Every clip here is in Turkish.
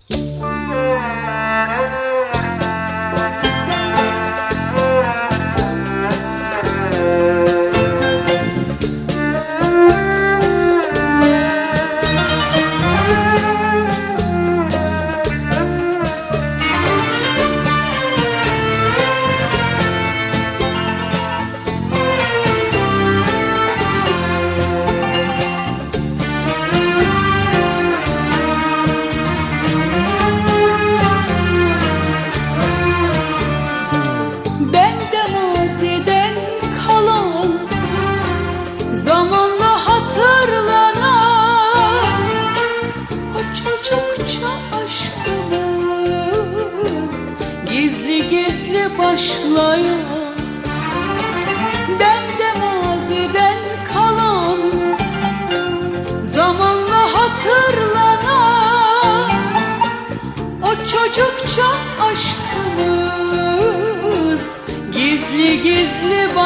başlayan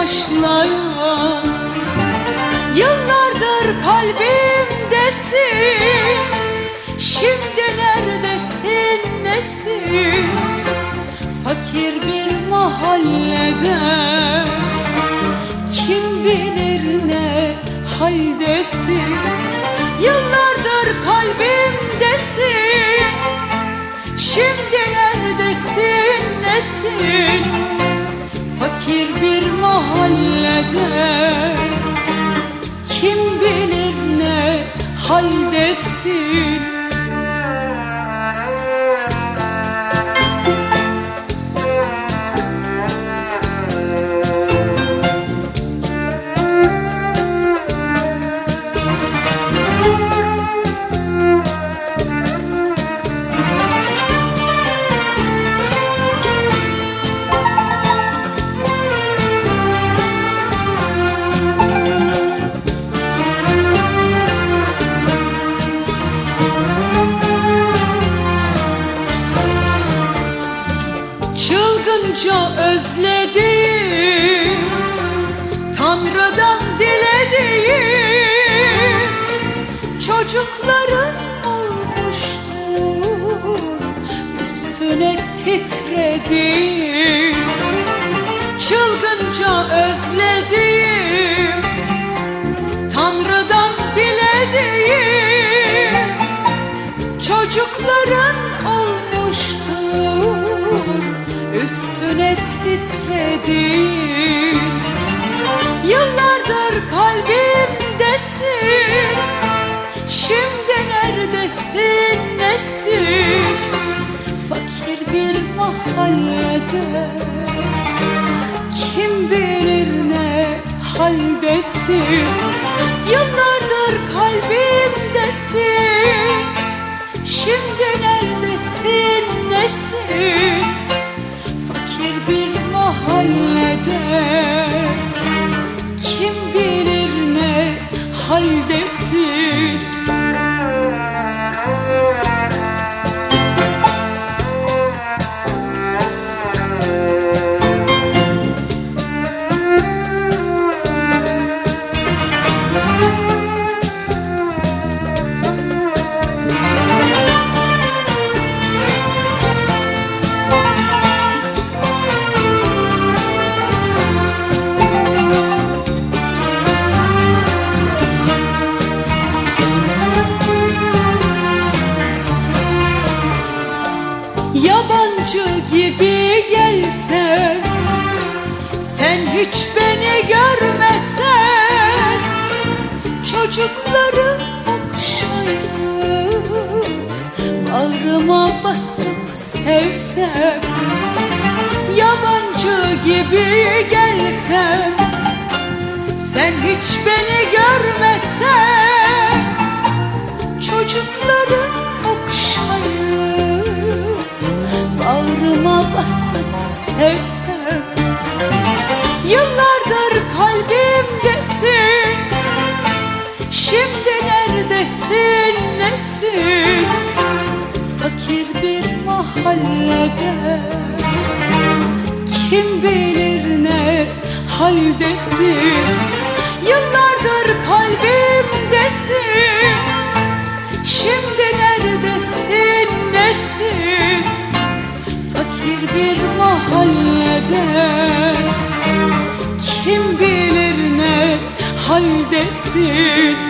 başlayan Yıllardır kalbimdesin. Şimdi neredesin nesin? Fakir bir mahallede Kim bilir ne haldesin? Yıllardır kalbimdesin. Şimdi neredesin nesin? Fakir mahallede Kim bilir ne haldesin Çılgınca özledim Tanrı'dan dilediğim Çocukların olmuştur Üstüne titredim üstüne titredim. Yıllardır kalbimdesin. Şimdi neredesin nesin? Fakir bir mahallede. Kim bilir ne haldesin? Yıllardır kalbimdesin. Şimdi neredesin nesin mahallede Kim bilir Çocukları okşayıp Bağrıma basıp sevsem Yabancı gibi gelsem Sen hiç beni görmesen Şimdi neredesin nesin? Fakir bir mahallede. Kim bilir ne haldesin? Yıllardır kalbimdesin Kim bilir ne haldesin